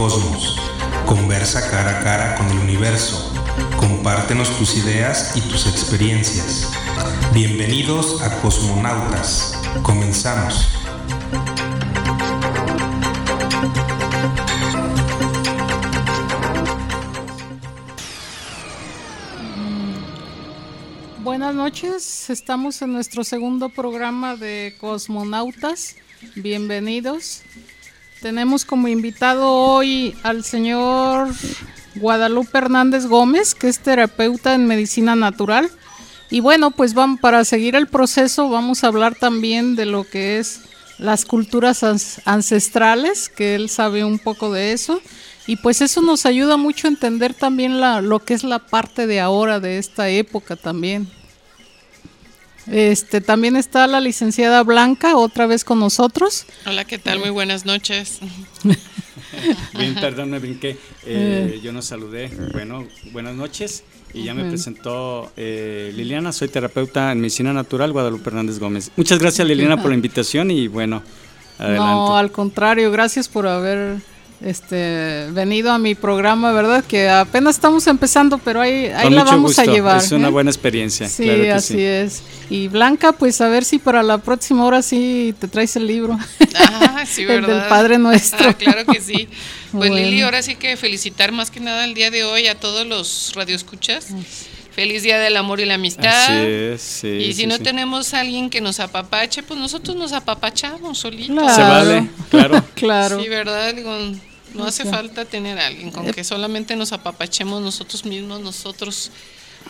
cosmos. Conversa cara a cara con el universo. Compártenos tus ideas y tus experiencias. Bienvenidos a Cosmonautas. Comenzamos. Buenas noches, estamos en nuestro segundo programa de Cosmonautas. Bienvenidos. Tenemos como invitado hoy al señor Guadalupe Hernández Gómez, que es terapeuta en medicina natural. Y bueno, pues para seguir el proceso vamos a hablar también de lo que es las culturas ancestrales, que él sabe un poco de eso. Y pues eso nos ayuda mucho a entender también lo que es la parte de ahora de esta época también. Este, también está la licenciada Blanca, otra vez con nosotros. Hola, ¿qué tal? Muy buenas noches. Bien, perdón, me brinqué. Eh, yo nos saludé. Bueno, buenas noches. Y ya me presentó eh, Liliana, soy terapeuta en medicina natural, Guadalupe Hernández Gómez. Muchas gracias Liliana por la invitación y bueno, adelante. No, al contrario, gracias por haber este venido a mi programa, ¿verdad? Que apenas estamos empezando, pero ahí, ahí la vamos a llevar. Es una ¿eh? buena experiencia. Sí, así es. Y Blanca, pues a ver si para la próxima hora sí te traes el libro. Ah, sí, ¿verdad? el del Padre Nuestro. Ah, claro que sí. Pues Lili, ahora sí que felicitar más que nada el día de hoy a todos los radioescuchas. Feliz Día del Amor y la Amistad. Así es, sí, y si no tenemos a alguien que nos apapache, pues nosotros nos apapachamos solitos. Se vale, claro. claro. Sí, ¿verdad? Digo, no hace falta tener a alguien, con que solamente nos apapachemos nosotros mismos, nosotros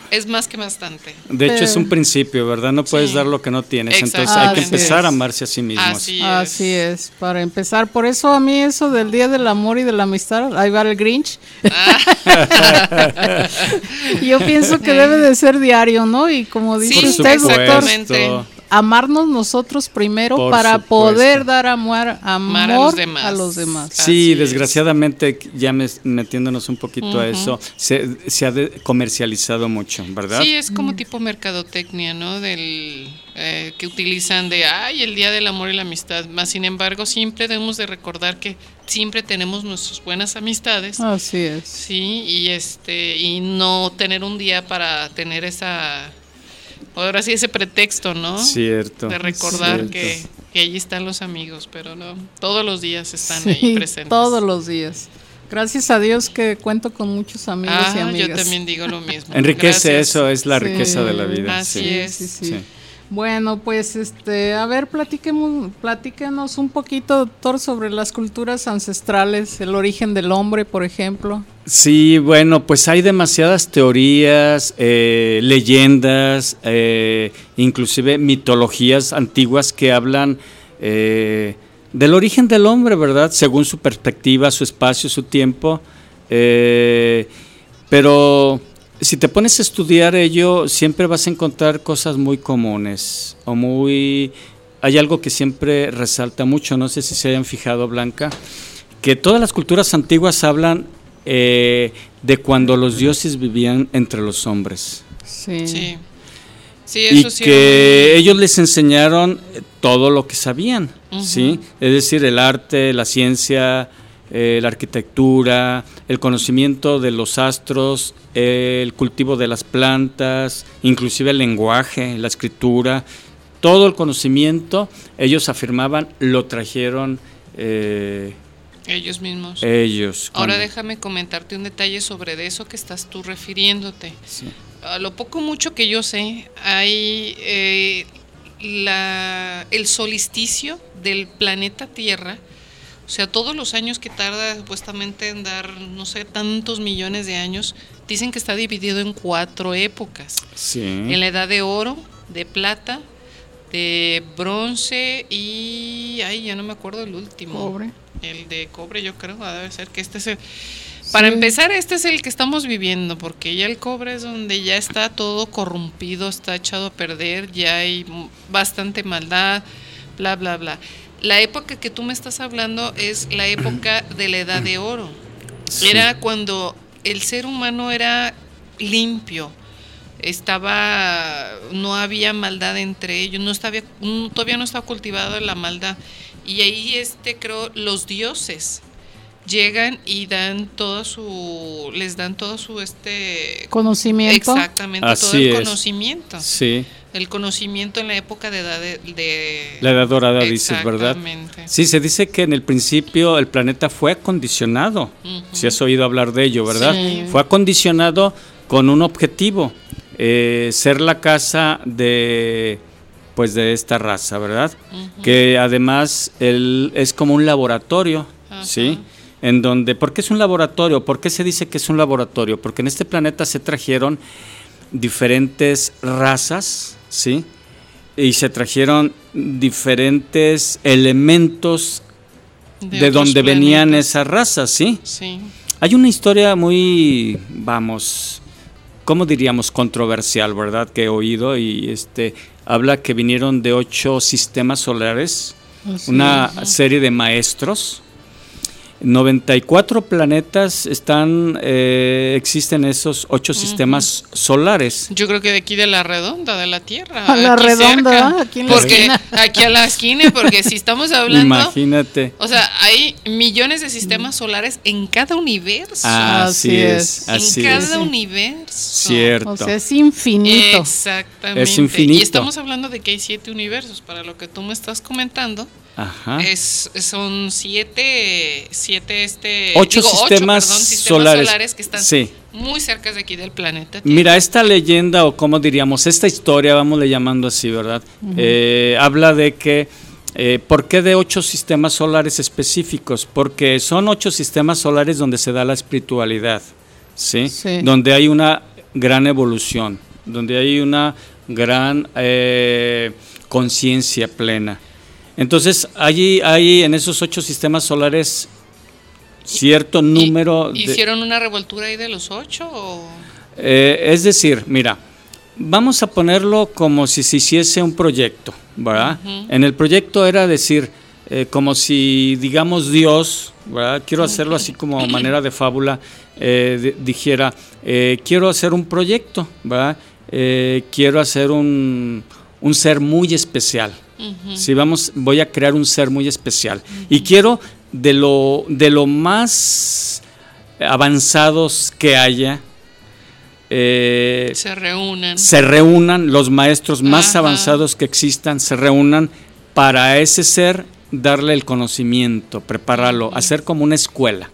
es más que bastante. De hecho, es un principio, ¿verdad? No puedes dar lo que no tienes. Entonces hay que empezar a amarse a sí mismos. Así es. Así es, para empezar. Por eso a mí eso del Día del Amor y de la Amistad, ahí va el Grinch. Ah. Yo pienso que debe de ser diario, ¿no? Y como dice usted, doctor, amarnos nosotros primero para poder dar amor, amor a, los demás. Sí, desgraciadamente, ya metiéndonos un poquito a eso, se, se, ha comercializado mucho, ¿verdad? Sí, es como tipo mercadotecnia, ¿no? Del eh, que utilizan de, ay, el Día del Amor y la Amistad. Más sin embargo, siempre debemos de recordar que siempre tenemos nuestras buenas amistades. Así es. Sí, y este y no tener un día para tener esa ahora sí ese pretexto, ¿no? Cierto. De recordar Que, que allí están los amigos, pero no, todos los días están ahí presentes. Todos los días. Gracias a Dios que cuento con muchos amigos y ah, amigas. Yo también digo lo mismo. Enriquece eso, es la riqueza de la vida. Así es. sí. Bueno, pues este, a ver, platíquenos, platíquenos un poquito, doctor, sobre las culturas ancestrales, el origen del hombre, por ejemplo. Sí, bueno, pues hay demasiadas teorías, eh, leyendas, eh, inclusive mitologías antiguas que hablan eh, del origen del hombre, ¿verdad? Según su perspectiva, su espacio, su tiempo. pero si te pones a estudiar ello, siempre vas a encontrar cosas muy comunes o muy... Hay algo que siempre resalta mucho, no sé si se hayan fijado, Blanca, que todas las culturas antiguas hablan eh, de cuando los dioses vivían entre los hombres. Sí. sí. y que ellos les enseñaron todo lo que sabían, ¿sí? Es decir, el arte, la ciencia, eh, la arquitectura, el conocimiento de los astros, el cultivo de las plantas, inclusive el lenguaje, la escritura, todo el conocimiento, ellos afirmaban, lo trajeron. Eh, ellos mismos. Ellos. Ahora déjame comentarte un detalle sobre eso que estás tú refiriéndote. A lo poco mucho que yo sé, hay eh, la, el solsticio del planeta Tierra o sea, todos los años que tarda supuestamente en dar, no sé, tantos millones de años, dicen que está dividido en cuatro épocas. Sí. En la edad de oro, de plata, de bronce y... Ay, ya no me acuerdo el último. Cobre. El de cobre, yo creo, debe ser que este es el... Para empezar, este es el que estamos viviendo, porque ya el cobre es donde ya está todo corrompido, está echado a perder, ya hay bastante maldad, bla, bla, bla la época que tú me estás hablando es la época de la edad de oro. Era cuando el ser humano era limpio, estaba, no había maldad entre ellos, no estaba, todavía no estaba cultivada la maldad. Y ahí, este, creo, los dioses llegan y dan todo su les dan todo su este conocimiento. exactamente todo el conocimiento. Sí el conocimiento en la época de edad de, la edad dorada dices verdad sí se dice que en el principio el planeta fue acondicionado si has oído hablar de ello verdad fue acondicionado con un objetivo eh, ser la casa de pues de esta raza verdad que además él es como un laboratorio sí en donde, ¿por qué es un laboratorio? ¿Por qué se dice que es un laboratorio? Porque en este planeta se trajeron diferentes razas, ¿sí? Y se trajeron diferentes elementos de, donde venían esas razas, ¿sí? Sí. Hay una historia muy, vamos, ¿cómo diríamos? Controversial, ¿verdad? Que he oído y este habla que vinieron de ocho sistemas solares, una serie de maestros, 94 planetas están, eh, existen esos ocho sistemas solares. Yo creo que de aquí de la redonda, de la Tierra. A la redonda, aquí en la porque, Aquí a la esquina, porque si estamos hablando. Imagínate. O sea, hay millones de sistemas solares en cada universo. así, es, así En cada universo. Cierto. O sea, es infinito. Exactamente. Es infinito. Y estamos hablando de que hay siete universos, para lo que tú me estás comentando. Ajá. Es, son siete, siete este, ocho, sistemas, solares, que están muy cerca de aquí del planeta. Mira, esta leyenda, o como diríamos, esta historia, vamos le llamando así, ¿verdad? Eh, habla de que, eh, ¿por qué de ocho sistemas solares específicos? Porque son ocho sistemas solares donde se da la espiritualidad, ¿sí? Donde hay una gran evolución, donde hay una gran eh, conciencia plena. Entonces, allí hay en esos ocho sistemas solares cierto número. ¿Hicieron una revoltura ahí de los ocho? Eh, es decir, mira, vamos a ponerlo como si se hiciese un proyecto, ¿verdad? En el proyecto era decir, eh, como si, digamos, Dios, ¿verdad? Quiero hacerlo así como manera de fábula, eh, dijera, quiero hacer un proyecto, ¿verdad? quiero hacer un, un ser muy especial, si vamos, voy a crear un ser muy especial. Y quiero de lo, de lo más avanzados que haya, eh, se reúnan. Se reúnan, los maestros más avanzados que existan, se reúnan para ese ser darle el conocimiento, prepararlo, hacer como una escuela.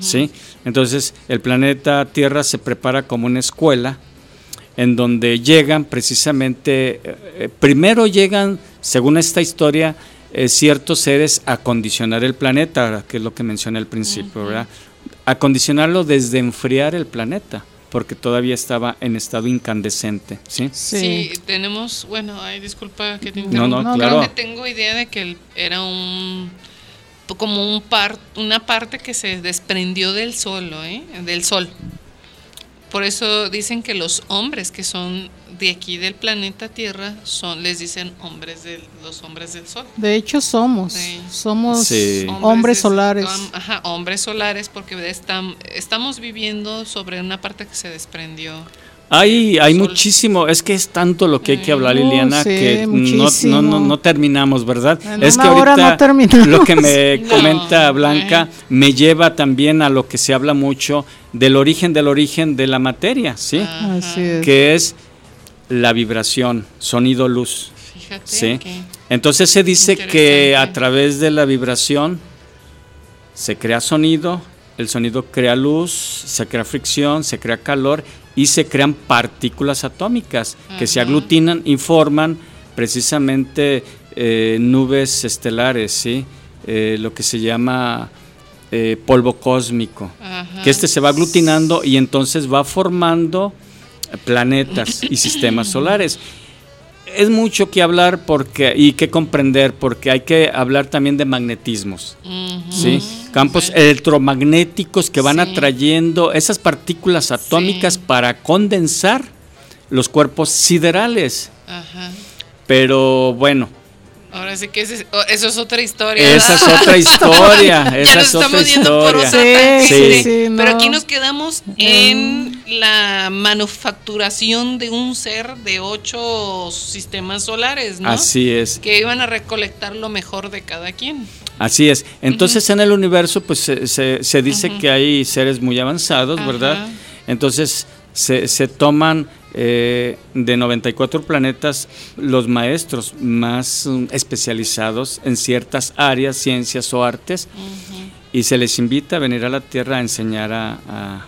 ¿sí? Entonces el planeta Tierra se prepara como una escuela en donde llegan precisamente, eh, eh, primero llegan, según esta historia, eh, ciertos seres a condicionar el planeta, que es lo que mencioné al principio, ¿verdad? A condicionarlo desde enfriar el planeta porque todavía estaba en estado incandescente, ¿sí? Sí, tenemos, bueno, ay, disculpa que te interrumpa. No, no, claro. Creo que tengo idea de que era un como un par, una parte que se desprendió del sol, ¿eh? Del sol. Por eso dicen que los hombres que son de aquí del planeta Tierra son les dicen hombres de los hombres del sol. De hecho somos, somos hombres, solares. ajá, hombres solares porque están, estamos viviendo sobre una parte que se desprendió. Hay, hay muchísimo, es que es tanto lo que hay que hablar, Liliana, que no, no, no, terminamos, ¿verdad? es que ahorita lo que me comenta Blanca me lleva también a lo que se habla mucho del origen del origen de la materia, ¿sí? Que es la vibración, sonido, luz. Fíjate. ¿sí? Entonces se dice que a través de la vibración se crea sonido, el sonido crea luz, se crea fricción, se crea calor y se crean partículas atómicas que se aglutinan y forman precisamente eh, nubes estelares, ¿sí? Eh, lo que se llama eh, polvo cósmico, que este se va aglutinando y entonces va formando planetas y sistemas solares. Es mucho que hablar porque y que comprender porque hay que hablar también de magnetismos, ¿sí? campos electromagnéticos que van atrayendo esas partículas atómicas para condensar los cuerpos siderales. Pero bueno, Ahora sí que oh, eso es otra historia. Esa es otra historia. esa es otra historia. sí, sí, Pero aquí nos quedamos en la manufacturación de un ser de ocho sistemas solares, ¿no? Así es. Que iban a recolectar lo mejor de cada quien. Así es. Entonces en el universo pues se, se, dice que hay seres muy avanzados, ¿verdad? Entonces se, se toman eh, de 94 planetas los maestros más um, especializados en ciertas áreas, ciencias o artes, y se les invita a venir a la Tierra a enseñar a,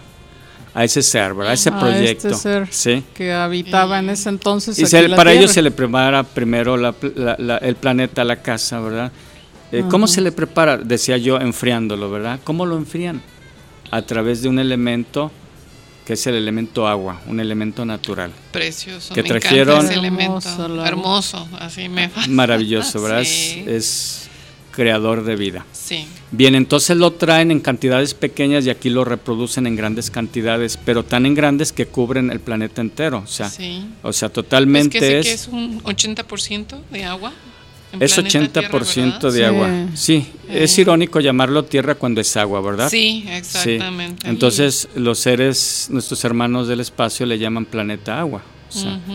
a, ese ser, a ese este proyecto. ¿sí? que habitaba en ese entonces. Y para ellos se le prepara primero el planeta, la casa, ¿verdad? Eh, ¿Cómo se le prepara? Decía yo, enfriándolo, ¿verdad? ¿Cómo lo enfrían? A través de un elemento que es el elemento agua, un elemento natural. Precioso, que trajeron ese elemento, hermoso, así me Maravilloso, ¿verdad? Es, creador de vida. Sí. Bien, entonces lo traen en cantidades pequeñas y aquí lo reproducen en grandes cantidades, pero tan en grandes que cubren el planeta entero, o sea, o sea, totalmente es, que es un 80% de agua. Es 80% de agua. Sí, es irónico llamarlo tierra cuando es agua, ¿verdad? Sí, exactamente. Entonces los seres, nuestros hermanos del espacio le llaman planeta agua.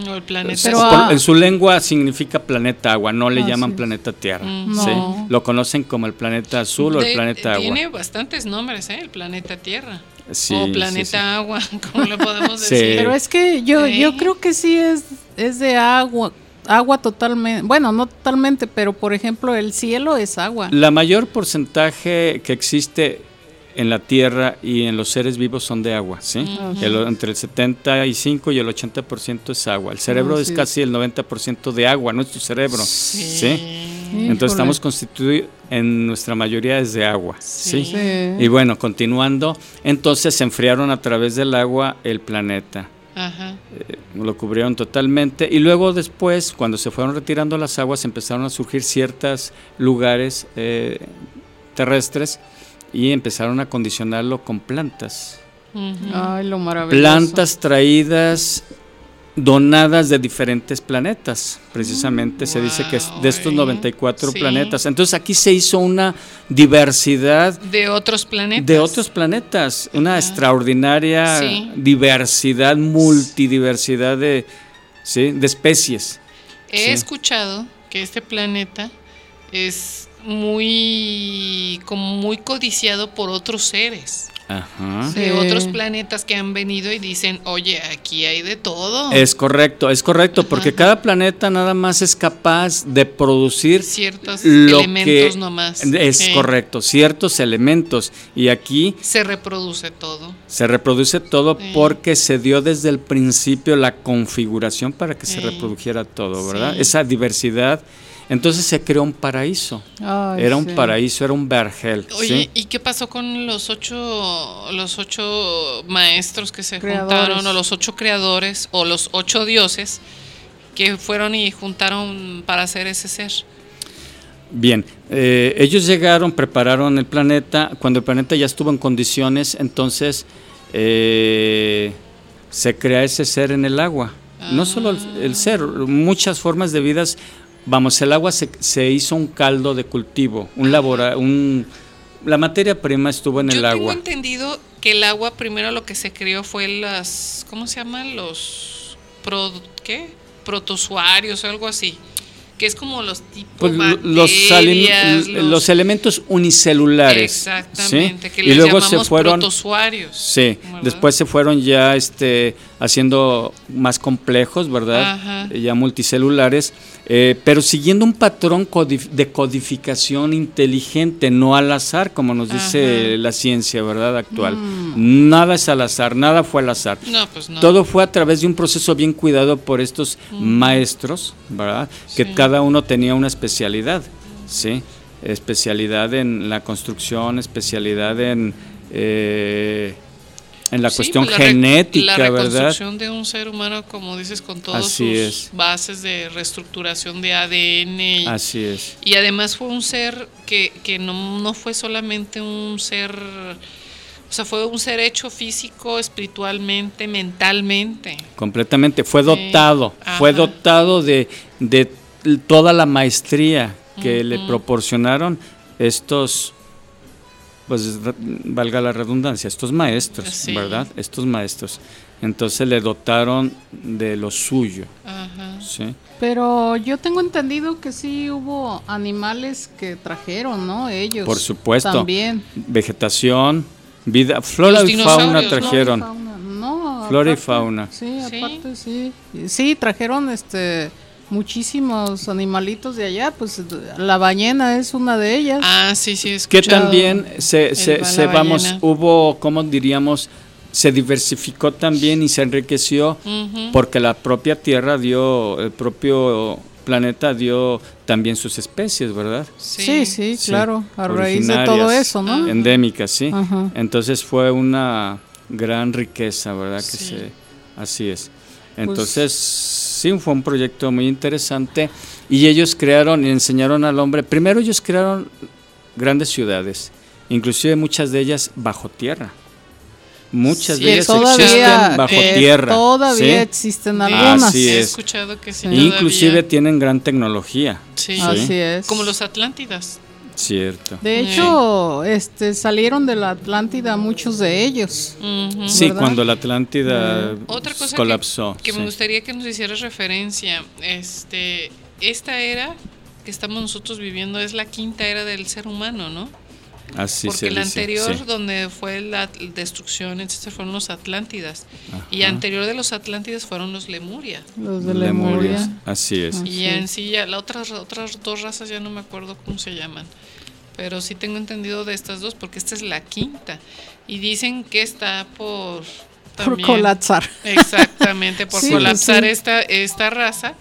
O, el planeta. Pero, en su lengua significa planeta agua, no le llaman planeta tierra. ¿sí? Lo conocen como el planeta azul o el planeta agua. Tiene bastantes nombres, ¿eh? El planeta tierra. Sí, o planeta agua, como lo podemos decir. Pero es que yo, yo creo que sí es, es de agua, agua totalmente, bueno, no totalmente, pero por ejemplo el cielo es agua. La mayor porcentaje que existe en la tierra y en los seres vivos son de agua, ¿sí? entre el 75 y el 80% es agua. El cerebro es casi el 90% de agua, nuestro cerebro, ¿sí? Entonces estamos constituidos en nuestra mayoría es de agua, ¿sí? Y bueno, continuando, entonces se enfriaron a través del agua el planeta. Eh, lo cubrieron totalmente y luego después, cuando se fueron retirando las aguas, empezaron a surgir ciertos lugares eh, terrestres y empezaron a condicionarlo con plantas. Ay, lo maravilloso. Plantas traídas donadas de diferentes planetas, precisamente se dice que es de estos 94 planetas. Entonces aquí se hizo una diversidad de otros planetas. De otros planetas, una extraordinaria diversidad, multidiversidad de, de especies. He escuchado que este planeta es muy como muy codiciado por otros seres de otros planetas que han venido y dicen, oye, aquí hay de todo. Es correcto, es correcto, porque cada planeta nada más es capaz de producir ciertos elementos nomás. Es correcto, ciertos elementos. Y aquí... Se reproduce todo. Se reproduce todo porque se dio desde el principio la configuración para que se reprodujera todo, ¿verdad? Esa diversidad entonces se creó un paraíso. era un paraíso, era un vergel. Oye, ¿y qué pasó con los ocho, los ocho maestros que se juntaron, o los ocho creadores, o los ocho dioses que fueron y juntaron para hacer ese ser? Bien, eh, ellos llegaron, prepararon el planeta. Cuando el planeta ya estuvo en condiciones, entonces eh, se crea ese ser en el agua. No solo el, el, ser, muchas formas de vidas vamos, el agua se, se hizo un caldo de cultivo, un labora, un, la materia prima estuvo en el agua. Yo tengo entendido que el agua primero lo que se creó fue las, ¿cómo se llaman? Los, pro, ¿qué? Protozoarios o algo así que es como los tipos pues los, los, elementos unicelulares exactamente que y luego se fueron protozoarios sí después se fueron ya este haciendo más complejos verdad ya multicelulares eh, pero siguiendo un patrón de codificación inteligente no al azar como nos dice la ciencia verdad actual. Mm. nada es al azar nada fue al azar. No, pues no. todo fue a través de un proceso bien cuidado por estos maestros verdad que cada uno tenía una especialidad, ¿sí? Especialidad en la construcción, especialidad en, eh, en la cuestión pues genética, ¿verdad? La reconstrucción de un ser humano, como dices, con todas sus bases de reestructuración de ADN. Y, Así es. Y además fue un ser que, que no, no fue solamente un ser... O sea, fue un ser hecho físico, espiritualmente, mentalmente. Completamente, fue dotado, fue dotado de, de toda la maestría que le proporcionaron estos, pues valga la redundancia, estos maestros, ¿verdad? Estos maestros. entonces le dotaron de lo suyo. ¿sí? Pero yo tengo entendido que sí hubo animales que trajeron, ¿no? Ellos. Por supuesto. También. Vegetación, vida, flora y fauna trajeron. Flora y fauna. No, flora y fauna. Sí, aparte sí. Sí, trajeron este muchísimos animalitos de allá, pues la ballena es una de ellas. Ah, sí, sí, es Que también se, se, se vamos, hubo, ¿cómo diríamos? Se diversificó también y se enriqueció porque la propia Tierra dio, el propio planeta dio también sus especies, ¿verdad? Sí, sí, claro, a raíz de todo eso, ¿no? Endémicas, sí. Entonces fue una gran riqueza, ¿verdad? Que se, así es. Pues Entonces, sí, fue un proyecto muy interesante y ellos crearon y enseñaron al hombre, primero ellos crearon grandes ciudades, inclusive muchas de ellas bajo tierra. Muchas de ellas existen bajo eh, tierra. Todavía existen algunas. Así es. He escuchado que sí. Inclusive tienen gran tecnología. Sí. Así es. Como los Atlántidas. Cierto. De hecho, este, salieron de la Atlántida muchos de ellos. Sí, cuando la Atlántida Otra cosa colapsó. Que, me gustaría que nos hicieras referencia, este, esta era que estamos nosotros viviendo es la quinta era del ser humano, ¿no? Así Porque la anterior, donde fue la destrucción, etcétera, fueron los Atlántidas. Y anterior de los Atlántidas fueron los Lemuria. Los de Lemuria. Así es. Y en sí, ya, las otras, otras dos razas ya no me acuerdo cómo se llaman. Pero sí tengo entendido de estas dos, porque esta es la quinta. Y dicen que está por... por colapsar. Exactamente, por colapsar Esta, esta raza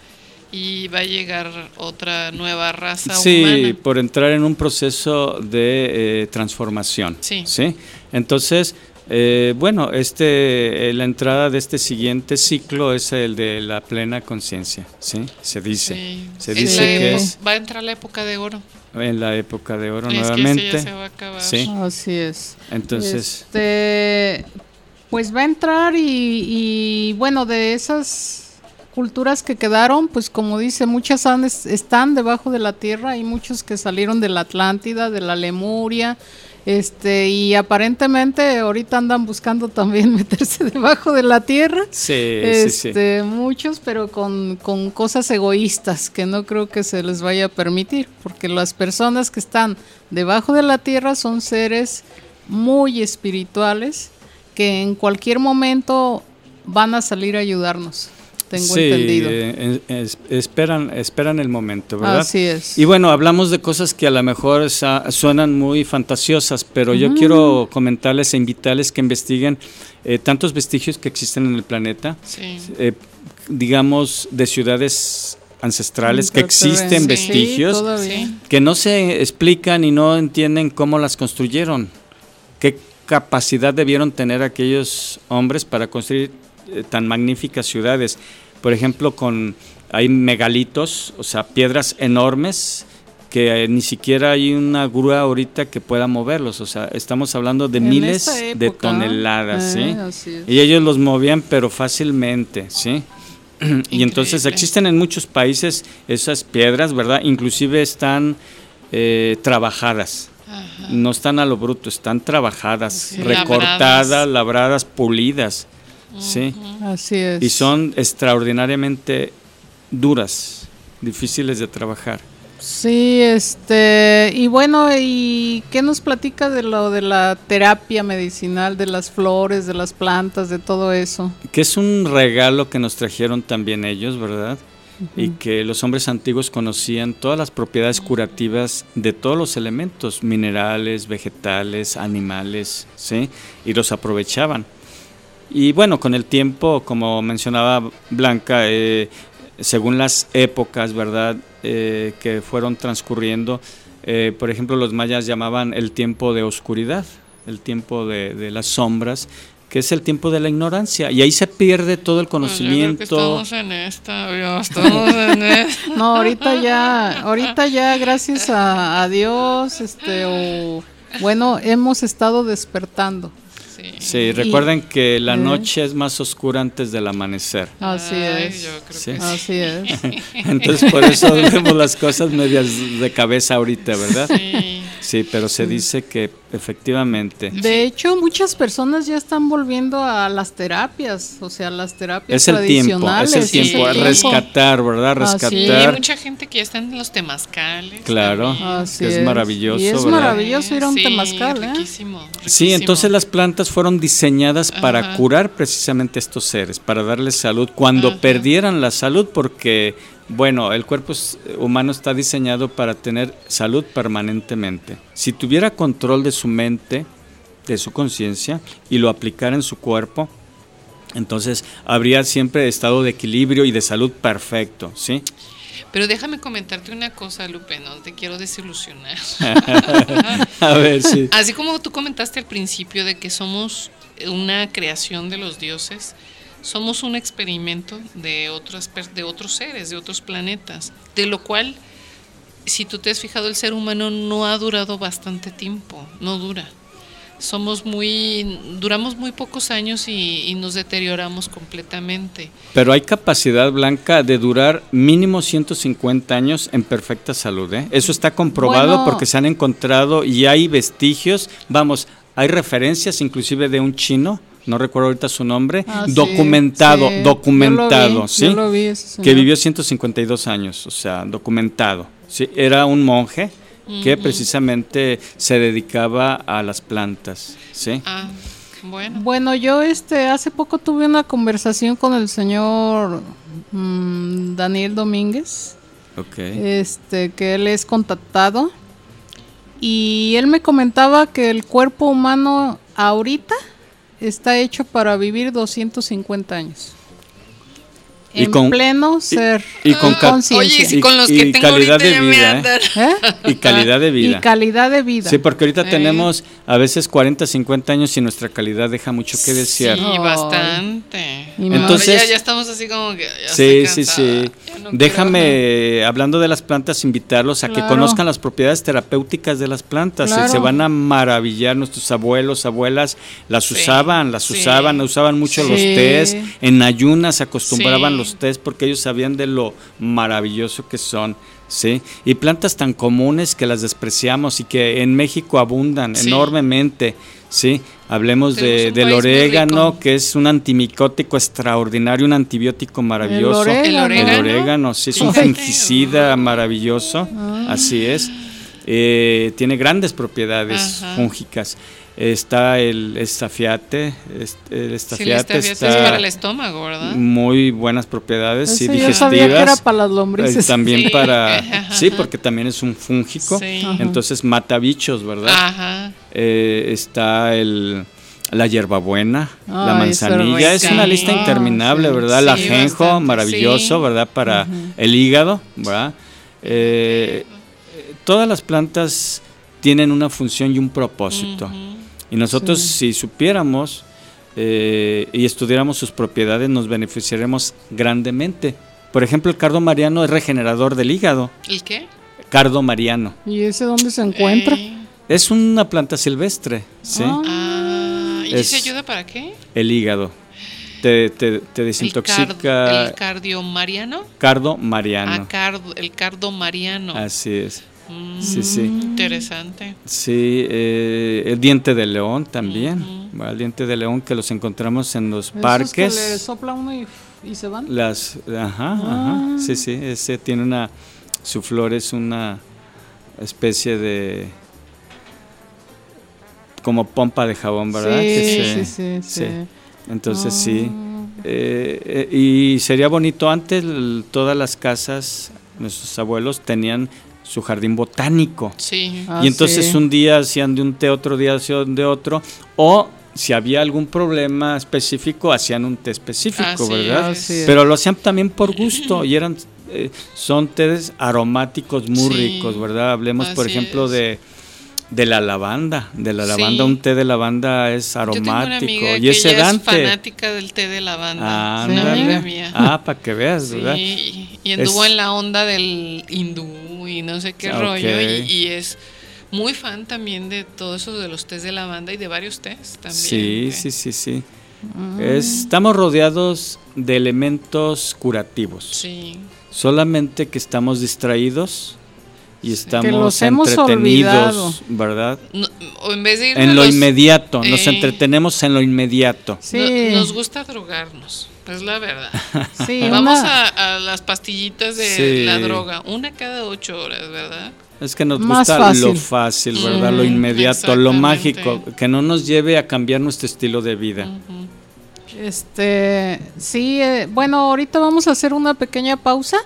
y va a llegar otra nueva raza sí, por entrar en un proceso de eh, transformación. Sí. ¿sí? Entonces, eh, bueno, este, eh, la entrada de este siguiente ciclo es el de la plena conciencia, ¿sí? Se dice. Se dice que es, va a entrar la época de oro. En la época de oro nuevamente. Que se va a acabar. Sí. Así es. Entonces. Este, pues va a entrar y, y bueno, de esas culturas que quedaron, pues como dice, muchas están debajo de la tierra, hay muchos que salieron de la Atlántida, de la Lemuria, este, y aparentemente ahorita andan buscando también meterse debajo de la tierra. Sí, este, Muchos, pero con, con cosas egoístas que no creo que se les vaya a permitir, porque las personas que están debajo de la tierra son seres muy espirituales que en cualquier momento van a salir a ayudarnos tengo entendido. Eh, esperan, esperan el momento, ¿verdad? Así es. Y bueno, hablamos de cosas que a lo mejor suenan muy fantasiosas, pero yo quiero comentarles e invitarles que investiguen eh, tantos vestigios que existen en el planeta, eh, digamos, de ciudades ancestrales, que existen vestigios que no se explican y no entienden cómo las construyeron, qué capacidad debieron tener aquellos hombres para construir tan magníficas ciudades por ejemplo, con hay megalitos, o sea, piedras enormes que ni siquiera hay una grúa ahorita que pueda moverlos, o sea, estamos hablando de miles de toneladas, ¿sí? Eh, y ellos los movían pero fácilmente, ¿sí? Y entonces existen en muchos países esas piedras, ¿verdad? Inclusive están eh, trabajadas. No están a lo bruto, están trabajadas, recortadas, labradas, pulidas. Sí. Así es. Y son extraordinariamente duras, difíciles de trabajar. Sí, este, y bueno, ¿y qué nos platica de lo de la terapia medicinal, de las flores, de las plantas, de todo eso? Que es un regalo que nos trajeron también ellos, ¿verdad? Y que los hombres antiguos conocían todas las propiedades curativas de todos los elementos, minerales, vegetales, animales, ¿sí? Y los aprovechaban. Y bueno, con el tiempo, como mencionaba Blanca, eh, según las épocas, ¿verdad?, eh, que fueron transcurriendo, eh, por ejemplo, los mayas llamaban el tiempo de oscuridad, el tiempo de, las sombras, que es el tiempo de la ignorancia, y ahí se pierde todo el conocimiento. estamos en esta, estamos en esta. No, ahorita ya, ahorita ya, gracias a, a Dios, este, o, bueno, hemos estado despertando. Sí, recuerden que la noche es más oscura antes del amanecer. Así es. Así es. Entonces por eso vemos las cosas medias de cabeza ahorita, ¿verdad? Sí. Sí, pero se dice que efectivamente. De hecho, muchas personas ya están volviendo a las terapias, o sea, las terapias es el tiempo, es el tiempo, a rescatar, ¿verdad? Rescatar. Y hay mucha gente que ya está en los temazcales. Claro, es, maravilloso. Y es maravilloso ir a un temazcal, ¿eh? Sí, entonces las plantas fueron diseñadas para curar precisamente estos seres, para darles salud cuando perdieran la salud, porque bueno, el cuerpo humano está diseñado para tener salud permanentemente. Si tuviera control de su mente, de su conciencia, y lo aplicara en su cuerpo, entonces habría siempre estado de equilibrio y de salud perfecto, ¿sí? Pero déjame comentarte una cosa, Lupe, no te quiero desilusionar. A ver, sí. Así como tú comentaste al principio de que somos una creación de los dioses, somos un experimento de, otras, de otros seres, de otros planetas, de lo cual, si tú te has fijado, el ser humano no ha durado bastante tiempo, no dura. Somos muy, duramos muy pocos años y, nos deterioramos completamente. Pero hay capacidad blanca de durar mínimo 150 años en perfecta salud. ¿eh? Eso está comprobado porque se han encontrado y hay vestigios, vamos, hay referencias inclusive de un chino no recuerdo ahorita su nombre, ah, documentado, documentado, ¿sí? que vivió 152 años, o sea, documentado. Sí, era un monje que precisamente se dedicaba a las plantas, ¿sí? Ah, bueno. Bueno, yo este hace poco tuve una conversación con el señor mm, Daniel Domínguez. Este, que él es contactado y él me comentaba que el cuerpo humano ahorita está hecho para vivir 250 años. en pleno ser y, con conciencia. con los que tengo calidad de vida, ¿eh? ¿Eh? Y calidad de vida. Y calidad de vida. Sí, porque ahorita tenemos a veces 40, 50 años y nuestra calidad deja mucho que desear. Sí, bastante. Entonces, ya, estamos así como que Sí, sí, sí. Déjame hablando de las plantas invitarlos a que conozcan las propiedades terapéuticas de las plantas, se van a maravillar nuestros abuelos, abuelas las usaban, las usaban, usaban mucho los tés, en ayunas se acostumbraban los ustedes porque ellos sabían de lo maravilloso que son. ¿sí? Y plantas tan comunes que las despreciamos y que en México abundan enormemente, ¿sí? Hablemos de, del orégano, que es un antimicótico extraordinario, un antibiótico maravilloso. El orégano, sí, es un fungicida maravilloso, así es. Eh, tiene grandes propiedades fúngicas está el estafiate, el estafiate, es para el estómago, ¿verdad? Muy buenas propiedades, sí, digestivas. Yo sabía que era para las lombrices. Eh, también para, sí, porque también es un fúngico, entonces mata bichos, ¿verdad? Ajá. Eh, está el la hierbabuena, la manzanilla, es una lista interminable, ¿verdad? el ajenjo, maravilloso, ¿verdad? Para el hígado, ¿verdad? Eh, todas las plantas tienen una función y un propósito. Y nosotros si supiéramos eh, y estudiáramos sus propiedades nos beneficiaremos grandemente. Por ejemplo, el cardo mariano es regenerador del hígado. ¿El qué? Cardo mariano. ¿Y ese dónde se encuentra? Eh. Es una planta silvestre, ¿sí? Ah, ¿Y se ayuda para qué? El hígado. Te, te, desintoxica. ¿El, cardio mariano? Cardo mariano. Ah, el cardo mariano. Así es sí, sí. Interesante. Sí, eh, el diente de león también. El diente de león que los encontramos en los parques. Que le sopla uno y, se van. Las, ajá, ajá. Ah. Sí, sí. Ese tiene una. Su flor es una especie de. Como pompa de jabón, ¿verdad? Sí, sí, sí, Entonces sí. Ah. Eh, eh, y sería bonito, antes todas las casas, nuestros abuelos tenían su jardín botánico. Sí. y entonces un día hacían de un té, otro día hacían de otro, o si había algún problema específico, hacían un té específico, ¿verdad? Pero lo hacían también por gusto y eran eh, son tés aromáticos muy ricos, ¿verdad? Hablemos, por ejemplo, de de la lavanda, de la lavanda, un té de lavanda es aromático y es sedante. es fanática del té de lavanda. Ah, amiga mía. Ah, para que veas, ¿verdad? Y, y anduvo en la onda del hindú y no sé qué rollo y, es muy fan también de todo eso de los tés de lavanda y de varios tés también. Sí, sí, sí, sí. Mm. estamos rodeados de elementos curativos. Sí. Solamente que estamos distraídos y estamos entretenidos, ¿verdad? o en vez de ir en lo inmediato, nos entretenemos en lo inmediato. Sí. nos gusta drogarnos, es la verdad. Vamos a, las pastillitas de la droga, una cada ocho horas, ¿verdad? Es que nos gusta lo fácil, ¿verdad? lo inmediato, lo mágico, que no nos lleve a cambiar nuestro estilo de vida. Este, sí, eh, bueno, ahorita vamos a hacer una pequeña pausa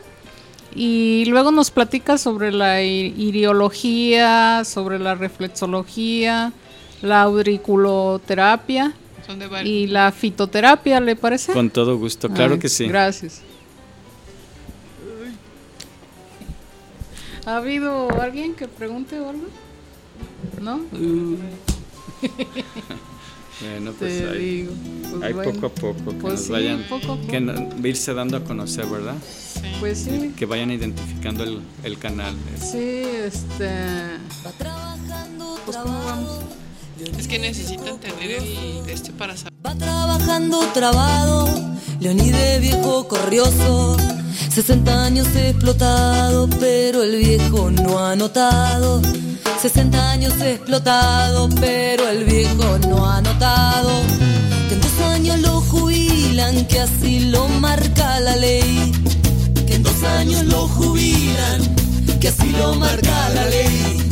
y luego nos platica sobre la iriología, sobre la reflexología, la auriculoterapia y la fitoterapia, ¿le parece? Con todo gusto, claro que sí. Gracias. ¿Ha habido alguien que pregunte algo? ¿No? Uh. bueno, pues ahí, pues poco a poco, que pues vayan, que irse dando a conocer, ¿verdad? Pues sí. Que vayan identificando el, el canal. Sí, este... Pues cómo vamos. Es que necesitan tener el este para saber. Va trabajando trabado, Leonide viejo corrioso. 60 años explotado, pero el viejo no ha notado. 60 años explotado, pero el viejo no ha notado. Que en dos años lo jubilan, que así lo marca la ley. Que en dos años lo jubilan, que así lo marca la ley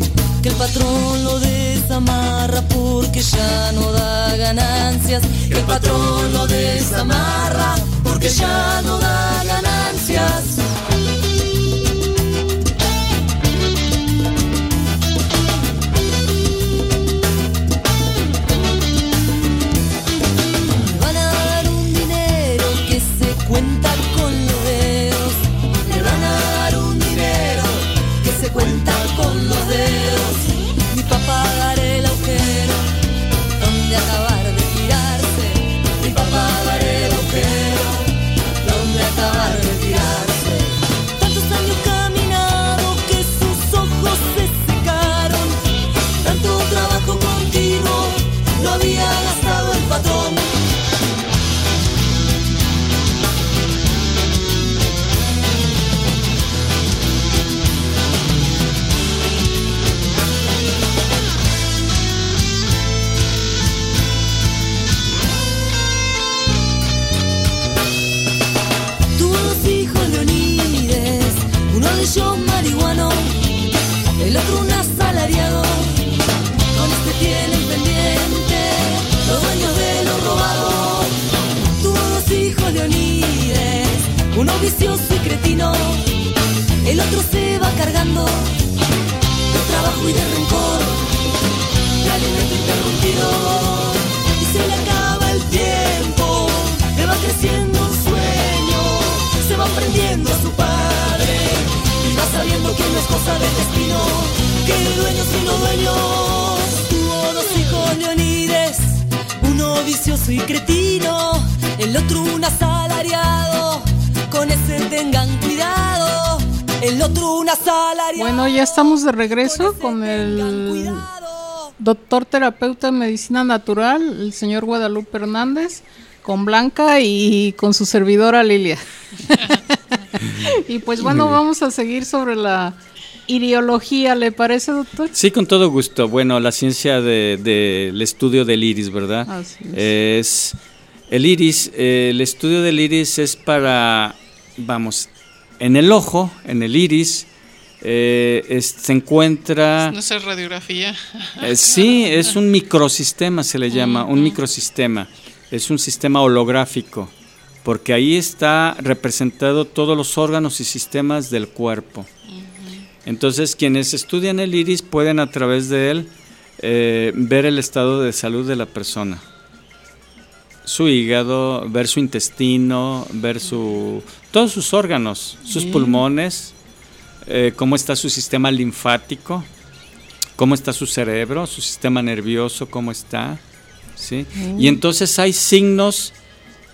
que el patrón lo desamarra porque ya no da ganancias, el patrón lo desamarra porque ya no da ganancias. Estamos de regreso con el doctor terapeuta de medicina natural, el señor Guadalupe Hernández, con Blanca y con su servidora Lilia. y pues bueno, vamos a seguir sobre la iriología, ¿le parece, doctor? Sí, con todo gusto. Bueno, la ciencia del estudio del iris, ¿verdad? Así es. es. el iris, el estudio del iris es para, vamos, en el ojo, en el iris, eh, se encuentra... No sé, radiografía. Eh, sí, es un microsistema, se le llama, un microsistema. Es un sistema holográfico, porque ahí está representado todos los órganos y sistemas del cuerpo. Entonces, quienes estudian el iris pueden a través de él eh, ver el estado de salud de la persona. Su hígado, ver su intestino, ver su, todos sus órganos, sus pulmones, eh, cómo está su sistema linfático, cómo está su cerebro, su sistema nervioso, cómo está. ¿sí? Y entonces hay signos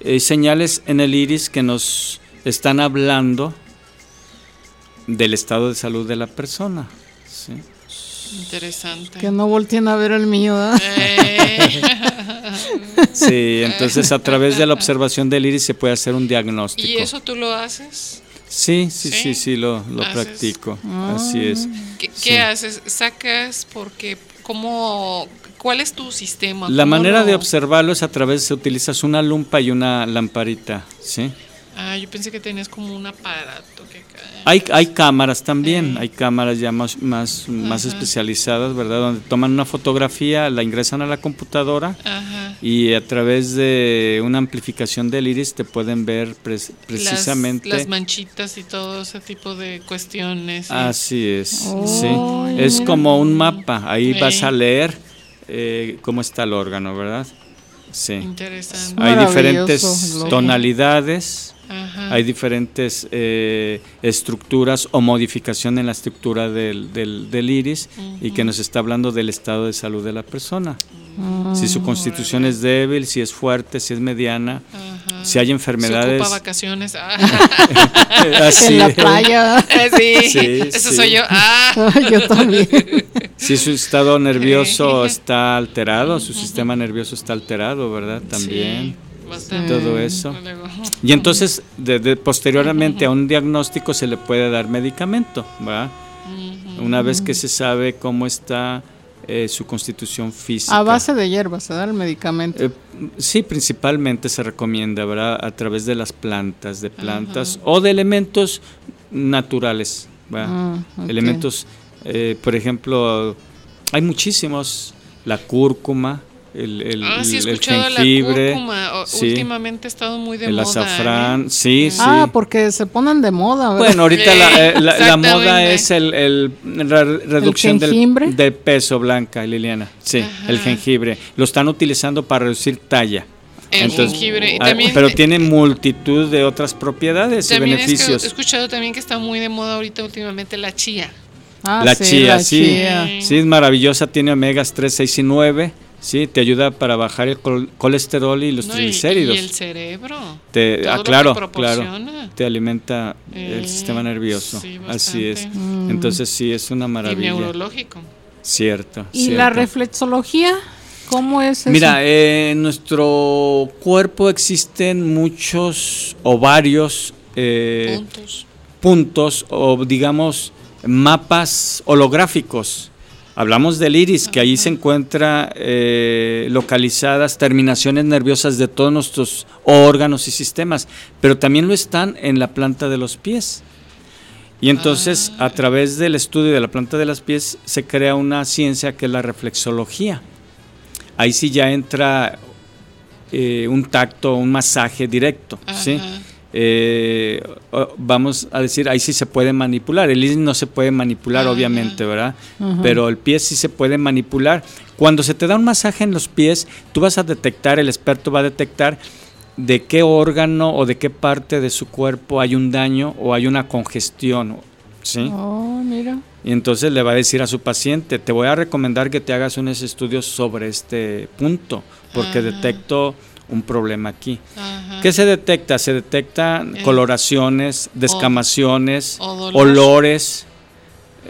y señales en el iris que nos están hablando del estado de salud de la persona. ¿sí? Interesante. Que no volteen a ver el mío. Eh. sí, entonces a través de la observación del iris se puede hacer un diagnóstico. ¿Y eso tú lo haces? Sí, sí, sí, sí, lo, lo practico. Así es. ¿Qué, haces? ¿Sacas? Porque, ¿cómo, ¿Cuál es tu sistema? La manera de observarlo es a través, de utilizas una lumpa y una lamparita, ¿sí? Ah, yo pensé que tenías como un aparato que Hay, hay cámaras también, hay cámaras ya más, más, más especializadas, ¿verdad? Donde toman una fotografía, la ingresan a la computadora y a través de una amplificación del iris te pueden ver precisamente... Las, manchitas y todo ese tipo de cuestiones. Así es, sí. Es como un mapa, ahí vas a leer eh, cómo está el órgano, ¿verdad? Sí. Interesante. Hay diferentes tonalidades hay diferentes eh, estructuras o modificación en la estructura del, del, iris y que nos está hablando del estado de salud de la persona. Si su constitución es débil, si es fuerte, si es mediana, si hay enfermedades. ocupa vacaciones. Ah. en la playa. sí, eso soy yo. Ah. yo también. Si su estado nervioso está alterado, su sistema nervioso está alterado, ¿verdad? También todo eso. Y entonces, de, posteriormente a un diagnóstico se le puede dar medicamento, ¿va? Una vez que se sabe cómo está eh, su constitución física. A base de hierbas se da el medicamento. Eh, sí, principalmente se recomienda, ¿verdad? A través de las plantas, de plantas o de elementos naturales, ah, Elementos, eh, por ejemplo, hay muchísimos, la cúrcuma, el, el, ah, sí, el jengibre. La Últimamente ha estado muy de el moda. El azafrán, ¿eh? sí, sí. Ah, porque se ponen de moda. ¿verdad? Bueno, ahorita la, eh, la, moda es el, la reducción del, de peso blanca, Liliana. Sí, el jengibre. Lo están utilizando para reducir talla. El jengibre. Ah, pero tiene multitud de otras propiedades y beneficios. he escuchado también que está muy de moda ahorita últimamente la chía. Ah, la chía, sí. Chía. Sí, es maravillosa, tiene omegas 3, 6 y 9 Sí, te ayuda para bajar el colesterol y los triglicéridos. Y, el cerebro. Te, ah, claro, claro. Te alimenta el eh, sistema nervioso. Así es. Mm. Entonces sí, es una maravilla. Y neurológico. Cierto. ¿Y la reflexología? ¿Cómo es eso? Mira, en nuestro cuerpo existen muchos o varios eh, puntos. puntos o digamos mapas holográficos Hablamos del iris, que ahí se encuentra eh, localizadas terminaciones nerviosas de todos nuestros órganos y sistemas, pero también lo están en la planta de los pies. Y entonces, a ah. través del estudio de la planta de los pies, se crea una ciencia que es la reflexología. Ahí sí ya entra eh, un tacto, un masaje directo, ¿sí? Eh, vamos a decir, ahí sí se puede manipular. El iris no se puede manipular, obviamente, ¿verdad? Pero el pie sí se puede manipular. Cuando se te da un masaje en los pies, tú vas a detectar, el experto va a detectar de qué órgano o de qué parte de su cuerpo hay un daño o hay una congestión. ¿Sí? Oh, mira. Y entonces le va a decir a su paciente, te voy a recomendar que te hagas unos estudios sobre este punto, porque detecto un problema aquí. ¿Qué se detecta? Se detectan coloraciones, descamaciones, olores.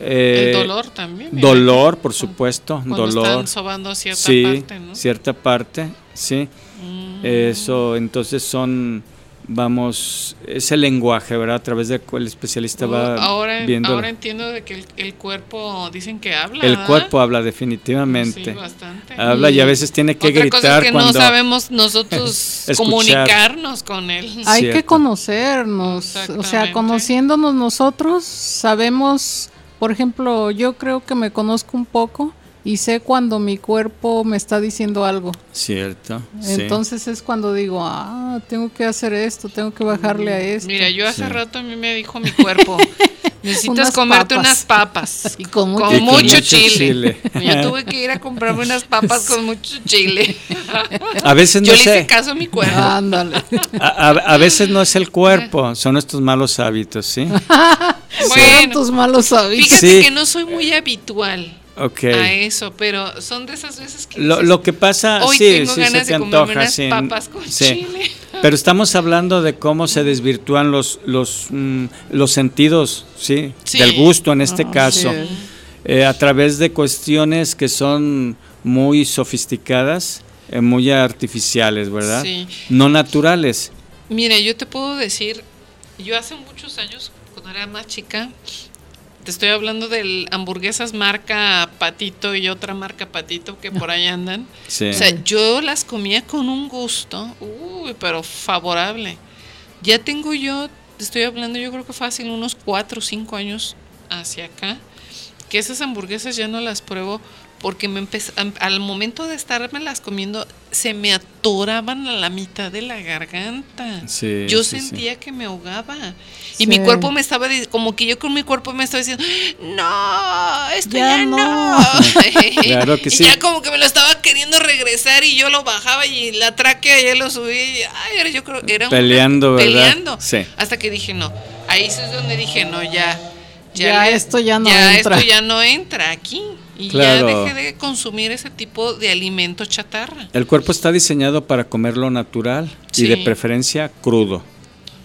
el dolor también. Dolor, por supuesto, Cuando dolor. Están sobando cierta sí, parte, ¿no? cierta parte, sí. Mm. Eso, entonces son vamos, ese lenguaje, ¿verdad? A través del cual el especialista va ahora, viendo. Ahora entiendo de que el, cuerpo dicen que habla. El cuerpo habla definitivamente. Sí, bastante. Habla y, a veces tiene que gritar cosa es que no sabemos nosotros comunicarnos con él. Hay que conocernos, o sea, conociéndonos nosotros sabemos, por ejemplo, yo creo que me conozco un poco y sé cuando mi cuerpo me está diciendo algo. Cierto. Entonces es cuando digo, ah, tengo que hacer esto, tengo que bajarle a esto. Mira, yo hace rato a mí me dijo mi cuerpo, necesitas comerte unas papas y con mucho, chile. Yo tuve que ir a comprarme unas papas con mucho chile. A veces no yo le hice caso a mi cuerpo. Ándale. A, veces no es el cuerpo, son estos malos hábitos, ¿sí? bueno, tus malos hábitos. Fíjate que no soy muy habitual a eso, pero son de esas veces que lo, que pasa, hoy sí, tengo ganas de comerme unas papas con chile. Pero estamos hablando de cómo se desvirtúan los los mm, los sentidos, sí, del gusto en este ah, caso, eh, a través de cuestiones que son muy sofisticadas, eh, muy artificiales, ¿verdad? No naturales. Mire, yo te puedo decir, yo hace muchos años cuando era más chica, te estoy hablando de hamburguesas marca Patito y otra marca Patito que por ahí andan. Sí. O sea, yo las comía con un gusto, uy, pero favorable. Ya tengo yo, te estoy hablando, yo creo que fácil unos 4 o 5 años hacia acá, que esas hamburguesas ya no las pruebo porque me al momento de las comiendo se me atoraban a la mitad de la garganta. yo sentía que me ahogaba y mi cuerpo me estaba como que yo con mi cuerpo me estaba diciendo, "No, esto ya, no." claro que sí. Y ya como que me lo estaba queriendo regresar y yo lo bajaba y la tráquea ya lo subí. ay, yo creo era peleando, ¿verdad? peleando. Hasta que dije, "No." Ahí es donde dije, "No, ya ya, esto ya no entra. esto ya no entra aquí. Y ya deje de consumir ese tipo de alimento chatarra. El cuerpo está diseñado para comerlo natural y de preferencia crudo.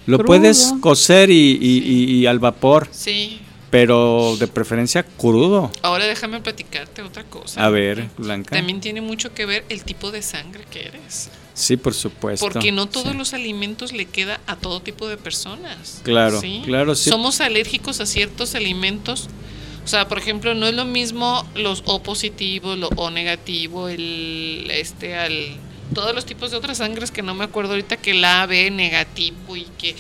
Lo puedes cocer y, al vapor. Sí. Pero de preferencia crudo. Ahora déjame platicarte otra cosa. A ver, Blanca. También tiene mucho que ver el tipo de sangre que eres. Sí, por supuesto. Porque no todos los alimentos le queda a todo tipo de personas. Claro, claro, sí. Somos alérgicos a ciertos alimentos. O sea, por ejemplo, no es lo mismo los O positivos, lo O negativo, el este al todos los tipos de otras sangres que no me acuerdo ahorita que la AB negativo y que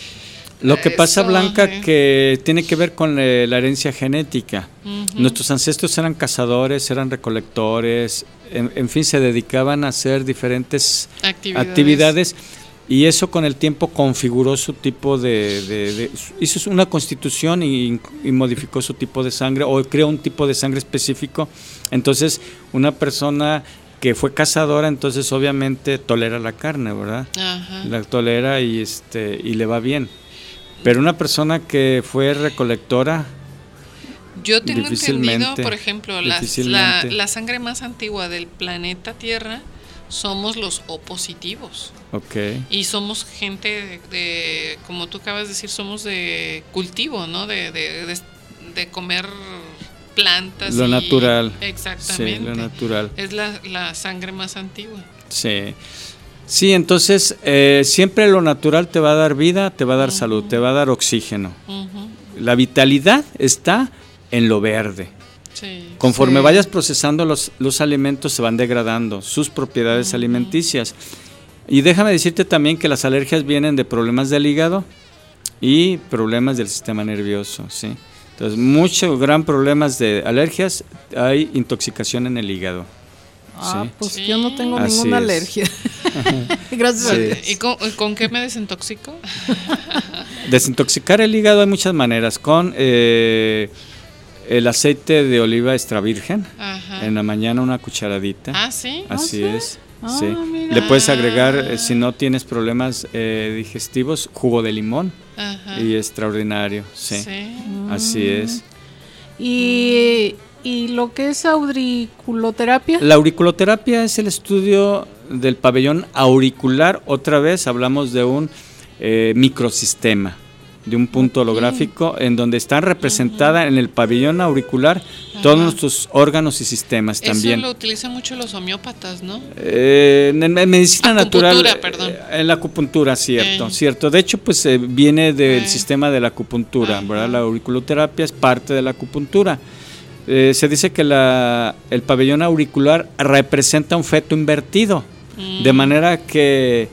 lo que pasa, Blanca, que tiene que ver con eh, la herencia genética. Nuestros ancestros eran cazadores, eran recolectores, en, fin, se dedicaban a hacer diferentes actividades. Y eso con el tiempo configuró su tipo de... hizo una constitución y, modificó su tipo de sangre o creó un tipo de sangre específico. Entonces, una persona que fue cazadora, entonces obviamente tolera la carne, ¿verdad? La tolera y, este, y le va bien. Pero una persona que fue recolectora, yo tengo entendido, por ejemplo, la, la, sangre más antigua del planeta Tierra somos los opositivos. Ok. Y somos gente de, como tú acabas de decir, somos de cultivo, ¿no? De, de, comer plantas. Lo natural. Exactamente. Sí, lo natural. Es la, la sangre más antigua. Sí. Sí, entonces eh, siempre lo natural te va a dar vida, te va a dar salud, te va a dar oxígeno. La vitalidad está en lo verde. Conforme vayas procesando los, los, alimentos se van degradando sus propiedades alimenticias. Y déjame decirte también que las alergias vienen de problemas del hígado y problemas del sistema nervioso, ¿sí? Entonces, muchos gran problemas de alergias, hay intoxicación en el hígado. Ah, pues yo no tengo ninguna alergia. Gracias a Dios. ¿Y con, qué me desintoxico? Desintoxicar el hígado hay muchas maneras. Con eh, el aceite de oliva extra virgen. En la mañana una cucharadita. Ah, sí. Así ¿Ah, es. Ah, sí. Le puedes agregar, eh, si no tienes problemas eh, digestivos, jugo de limón. Y extraordinario. Sí. Así es. Y ¿Y lo que es auriculoterapia? La auriculoterapia es el estudio del pabellón auricular. Otra vez hablamos de un eh, microsistema, de un punto holográfico en donde están representadas en el pabellón auricular todos nuestros órganos y sistemas también. Eso lo utilizan mucho los homeópatas, ¿no? Eh, en, medicina natural. Perdón. Eh, en la acupuntura, cierto, cierto. De hecho, pues viene del sistema de la acupuntura, ¿verdad? La auriculoterapia es parte de la acupuntura. Eh, se dice que la, el pabellón auricular representa un feto invertido, de mm. manera que,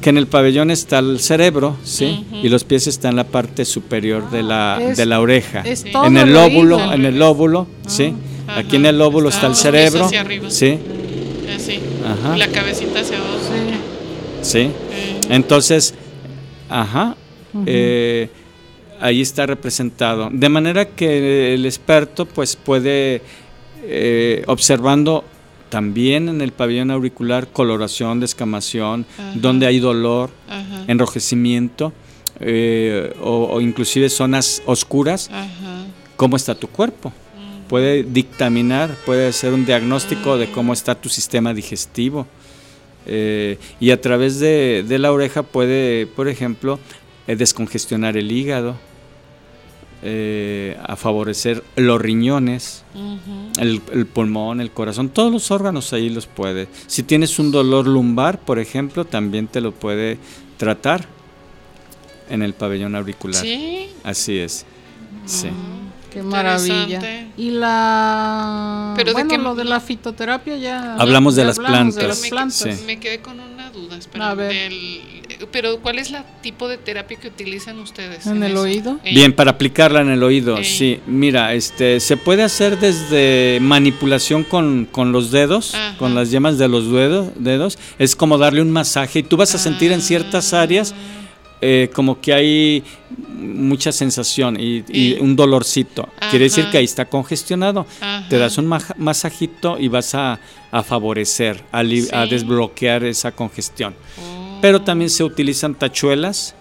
que en el pabellón está el cerebro, ¿sí? Y los pies están en la parte superior de, la, de la oreja. en el lóbulo, en el lóbulo, ¿sí? Aquí en el lóbulo está el cerebro, ¿sí? Eh, ajá. La cabecita hacia abajo. Sí. Entonces, ajá ahí está representado. De manera que el experto pues puede, eh, observando también en el pabellón auricular, coloración, descamación, donde hay dolor, enrojecimiento eh, o, inclusive zonas oscuras, cómo está tu cuerpo. Puede dictaminar, puede hacer un diagnóstico de cómo está tu sistema digestivo. Eh, y a través de, la oreja puede, por ejemplo, descongestionar el hígado, eh, a favorecer los riñones, el, pulmón, el corazón, todos los órganos ahí los puede. Si tienes un dolor lumbar, por ejemplo, también te lo puede tratar. en el pabellón auricular. Sí. Así es. Sí. Qué maravilla. Y la Pero de bueno, qué- lo de la fitoterapia ya Hablamos de ya las hablamos de plantas. las plantas. Sí. Me quedé con una duda. espera, A ver. del- pero ¿cuál es la tipo de terapia que utilizan ustedes? ¿En el eso? oído? Ey. Bien, para aplicarla en el oído, Ey. sí. Mira, este, se puede hacer desde manipulación con, con los dedos, Ajá. con las yemas de los dedos, dedos. Es como darle un masaje y tú vas a sentir en ciertas áreas eh, como que hay mucha sensación y, y Y- un dolorcito. Quiere decir que ahí está congestionado. Ajá. Te das un masajito y vas a, a favorecer, a, li- a Sí. desbloquear esa congestión. Oh. Pero también se utilizan tachuelas,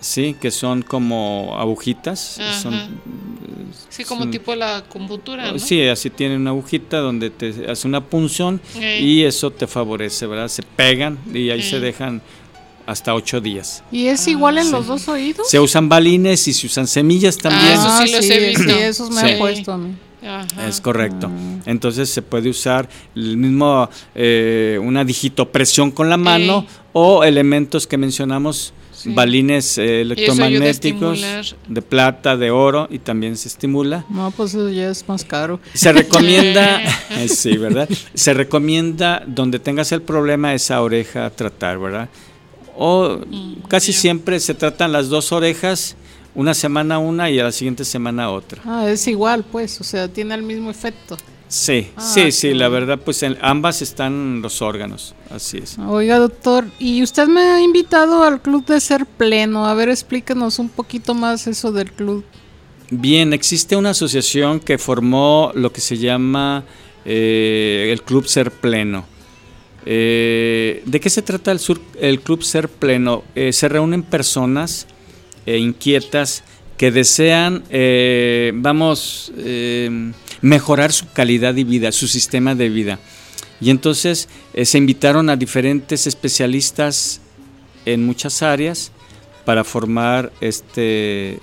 sí, que son como agujitas. Ajá. Son, Sí, como son- tipo la ¿no? Sí, así tienen una agujita donde te hace una punción y eso te favorece, ¿verdad? Se pegan y ahí se dejan hasta ocho días. ¿Y es igual en sí. los dos oídos? Se usan balines y se usan semillas también. Ah, eso sí los he visto. Sí, esos me Sí. han puesto a mí. Ajá. Es correcto. Mm. Entonces se puede usar el mismo, eh, una digitopresión con la mano o elementos que mencionamos, Sí. balines eh, electromagnéticos de plata, de oro y también se estimula. No, pues eso ya es más caro. Se recomienda, sí, ¿verdad? Se recomienda donde tengas el problema esa oreja a tratar, ¿verdad? O casi siempre se tratan las dos orejas, una semana una y a la siguiente semana otra. Ah, es igual, pues, o sea, tiene el mismo efecto. Sí, Ah, sí, sí, la verdad, pues en ambas están los órganos, así es. Oiga, doctor, y usted me ha invitado al club de ser pleno. A ver, explíquenos un poquito más eso del club. Bien, existe una asociación que formó lo que se llama eh, el Club Ser Pleno. Eh, ¿De qué se trata el, sur- el Club Ser Pleno? Eh, se reúnen personas eh, inquietas que desean, vamos, mejorar su calidad de vida, su sistema de vida. Y entonces se invitaron a diferentes especialistas en muchas áreas para formar este,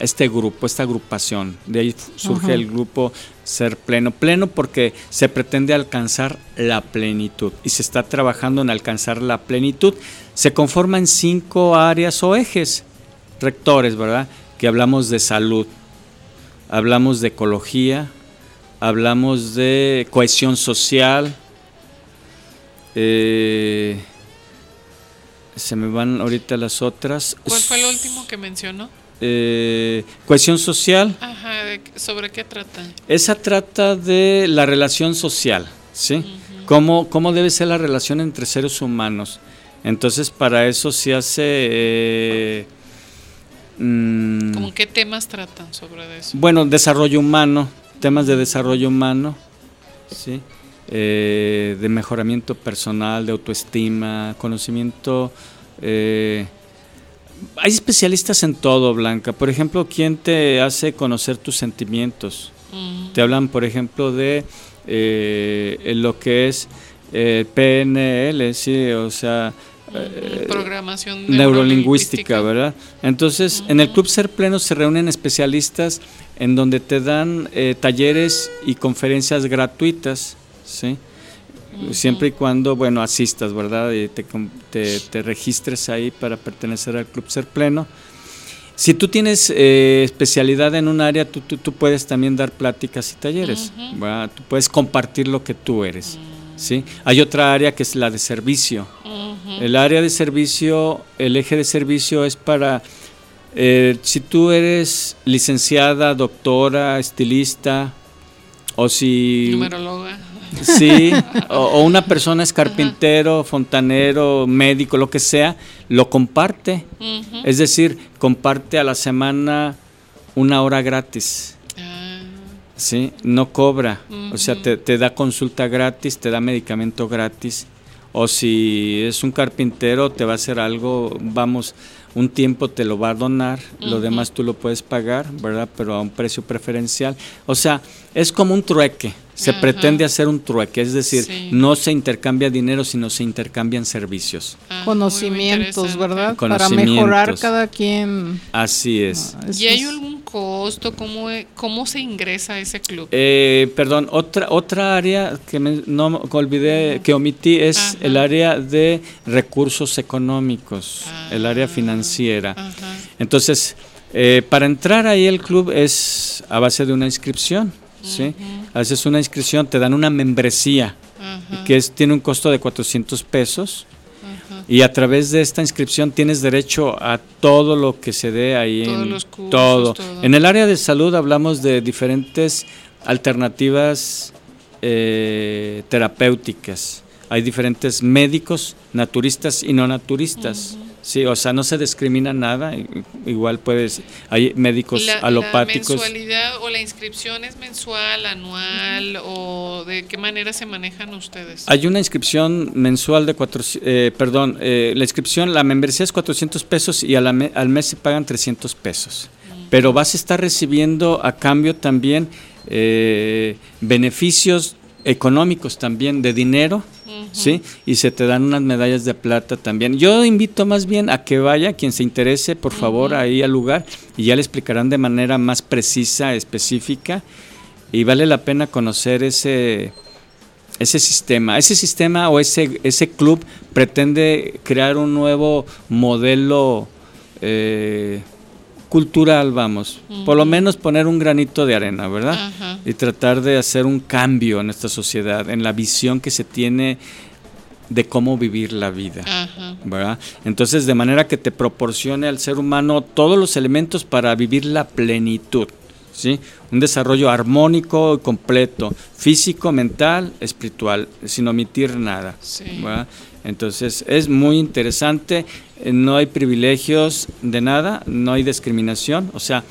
este grupo, esta agrupación. De ahí surge Ajá. el grupo Ser Pleno. Pleno porque se pretende alcanzar la plenitud y se está trabajando en alcanzar la plenitud. Se conforma en cinco áreas o ejes rectores, ¿verdad? Que hablamos de salud, hablamos de ecología, hablamos de cohesión social, eh, se me van ahorita las otras. ¿Cuál fue el último que mencionó? Eh, cohesión social, Ajá, ¿de qué- ¿sobre qué trata? esa trata de la relación social, ¿sí? cómo, cómo debe ser la relación entre seres humanos. Entonces, para eso se hace... eh, mm, ¿Cómo qué temas tratan sobre eso? bueno, desarrollo humano, temas de desarrollo humano, ¿sí? Eh, de mejoramiento personal, de autoestima, conocimiento. eh, hay especialistas en todo, Blanca. Por ejemplo, ¿quién te hace conocer tus sentimientos? Mm, Te hablan, por ejemplo, de eh, en lo que es eh, PNL, sí, o sea, eh, programación neurolingüística, ¿verdad? Entonces, en el Club Ser Pleno se reúnen especialistas en donde te dan eh, talleres y conferencias gratuitas, ¿sí? Siempre y cuando, bueno, asistas, ¿verdad? Y te, com- te, te registres ahí para pertenecer al Club Ser Pleno. Si tú tienes eh, especialidad en un área, tú, tú, tú puedes también dar pláticas y talleres, ¿verdad? Tú puedes compartir lo que tú eres, ¿sí? Hay otra área que es la de servicio. El área de servicio, el eje de servicio es para, eh, si tú eres licenciada, doctora, estilista, o si... Numeróloga. Sí, o, o una persona es carpintero, fontanero, médico, lo que sea, lo comparte. Es decir, comparte a la semana una hora gratis. Ah, ¿sí? No cobra, o sea, te, te da consulta gratis, te da medicamento gratis. O si es un carpintero, te va a hacer algo, vamos, un tiempo te lo va a donar, lo demás tú lo puedes pagar, ¿verdad? Pero a un precio preferencial. O sea, es como un trueque, se pretende hacer un trueque, es decir, Sí. no se intercambia dinero, sino se intercambian servicios. ah, Conocimientos. ¿verdad? Para Conocimientos. mejorar cada quien. Así es. Ah, ¿Y hay es- algún costo? ¿Cómo, e, cómo se ingresa a ese club? Eh, perdón, otra otra área que no olvidé, que omití es el área de recursos económicos, el área ah, financiera. Entonces, eh, para entrar ahí el club es a base de una inscripción, ¿sí? Haces una inscripción, te dan una membresía, que es, tiene un costo de 400 pesos y a través de esta inscripción tienes derecho a todo lo que se dé ahí en todo. En el área de salud hablamos de diferentes alternativas eh, terapéuticas. Hay diferentes médicos, naturistas y no naturistas. Sí, o sea, no se discrimina nada. Igual puedes, hay médicos alopáticos. ¿La mensualidad o la inscripción es mensual, anual o de qué manera se manejan ustedes? Hay una inscripción mensual de cuatro, eh, perdón, eh, la inscripción, la membresía es 400 pesos y al mes se pagan 300 pesos. Pero vas a estar recibiendo a cambio también eh, beneficios económicos también de dinero ¿sí? Y se te dan unas medallas de plata también. Yo invito más bien a que vaya, quien se interese, por favor, ahí al lugar y ya le explicarán de manera más precisa, específica y vale la pena conocer ese ese sistema, ese sistema o ese ese club pretende crear un nuevo modelo eh, cultural, vamos. Por lo menos poner un granito de arena, ¿verdad? Y tratar de hacer un cambio en esta sociedad, en la visión que se tiene de cómo vivir la vida, ¿verdad? Entonces, de manera que te proporcione al ser humano todos los elementos para vivir la plenitud, ¿sí? Un desarrollo armónico y completo, físico, mental, espiritual, sin omitir nada, Entonces, es muy interesante no hay privilegios de nada, no hay discriminación, o sea,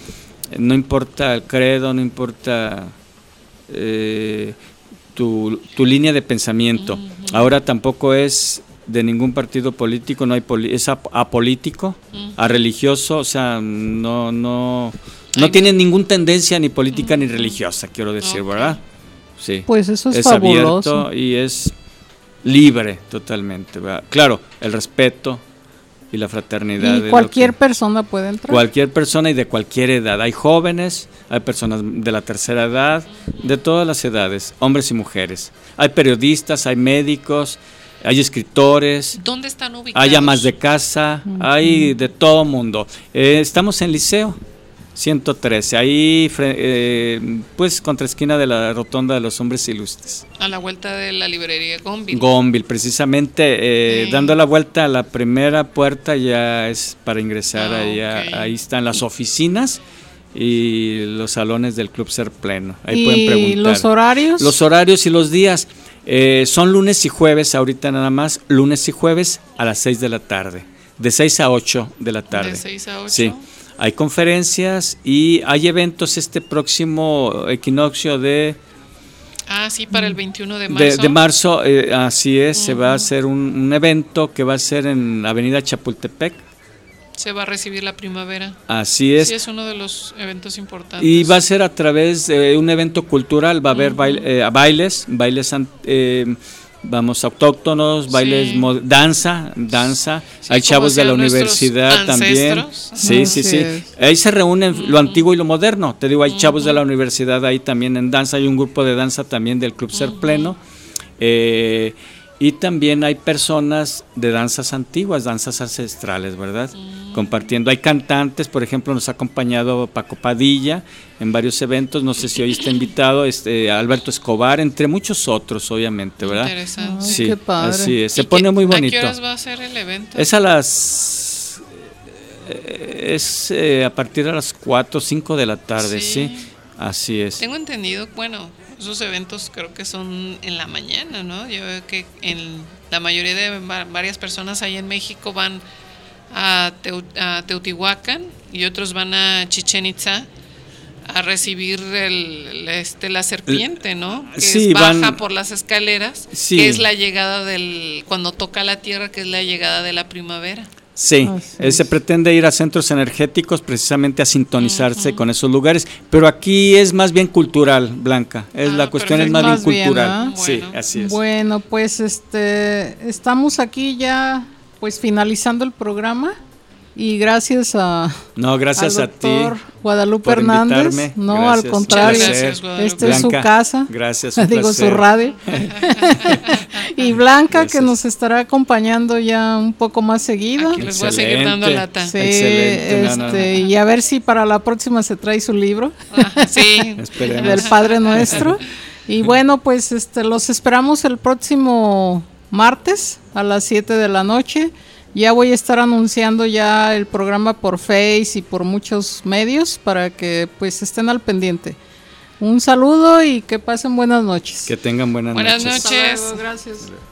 no importa el credo, no importa eh, tu, línea de pensamiento. Ahora tampoco es de ningún partido político, no hay es apolítico, a religioso, o sea, no no no tiene ninguna tendencia ni política ni religiosa, quiero decir, ¿verdad? Sí. Pues eso es, fabuloso. abierto y es libre totalmente, ¿verdad? Claro, el respeto, y la fraternidad. Y cualquier persona puede entrar. Cualquier persona y de cualquier edad. Hay jóvenes, hay personas de la tercera edad, de todas las edades, hombres y mujeres. Hay periodistas, hay médicos, hay escritores. ¿Dónde están ubicados? Hay amas de casa, hay de todo mundo. Eh, estamos en liceo. 113, ahí eh, pues contra esquina de la rotonda de los hombres ilustres. A la vuelta de la librería Gonville. Gonville, precisamente, eh, dando la vuelta a la primera puerta ya es para ingresar, ah, ahí, ahí están las oficinas y los salones del Club Ser Pleno. Ahí pueden preguntar. ¿Y los horarios? Los horarios y los días. Eh, son lunes y jueves, ahorita nada más, lunes y jueves a las 6 de la tarde, de 6 a 8 de la tarde. De 6 a 8. Sí hay conferencias y hay eventos este próximo equinoccio de... Ah, sí, para el 21 de marzo. De, marzo, eh, así es, se va a hacer un, evento que va a ser en Avenida Chapultepec. Se va a recibir la primavera. Así es. Sí, es uno de los eventos importantes. Y va a ser a través de un evento cultural, va a haber eh, bailes, bailes eh, vamos autóctonos, bailes, danza, danza. Hay chavos de la universidad también. Sí, sí, sí. Ahí se reúnen lo antiguo y lo moderno. Te digo, hay chavos de la universidad ahí también en danza. Hay un grupo de danza también del Club Ser Pleno. Eh, y también hay personas de danzas antiguas, danzas ancestrales, ¿verdad? Mm. Compartiendo. Hay cantantes, por ejemplo, nos ha acompañado Paco Padilla en varios eventos, no sé si hoy está invitado, este, Alberto Escobar, entre muchos otros, obviamente, ¿verdad? Interesante. sí, qué padre. se pone muy bonito. ¿A qué horas va a ser el evento? Es a las... Eh, es eh, a partir de las 4 o 5 de la tarde, ¿sí? Así es. Tengo entendido, bueno, esos eventos creo que son en la mañana, ¿no? Yo veo que en la mayoría de varias personas ahí en México van a, Teotihuacán y otros van a Chichen Itza a recibir el, este, la serpiente, ¿no? Que baja por las escaleras, que es la llegada del, cuando toca la tierra, que es la llegada de la primavera. Sí, eh, se pretende ir a centros energéticos precisamente a sintonizarse con esos lugares, pero aquí es más bien cultural, Blanca. Es la ah, cuestión es más, bien cultural. Sí, así es. Bueno, pues este estamos aquí ya pues finalizando el programa. Y gracias a no gracias al doctor a ti Guadalupe Hernández. no al contrario esta es su casa. gracias digo su radio. Y Blanca que nos estará acompañando ya un poco más seguido. Aquí les voy a seguir dando lata. Sí, este, y a ver si para la próxima se trae su libro. Sí. Del Padre Nuestro. Y bueno pues este los esperamos el próximo martes a las 7 de la noche ya voy a estar anunciando ya el programa por Face y por muchos medios para que pues estén al pendiente. Un saludo y que pasen buenas noches. Que tengan buenas, buenas noches. Buenas noches. Gracias.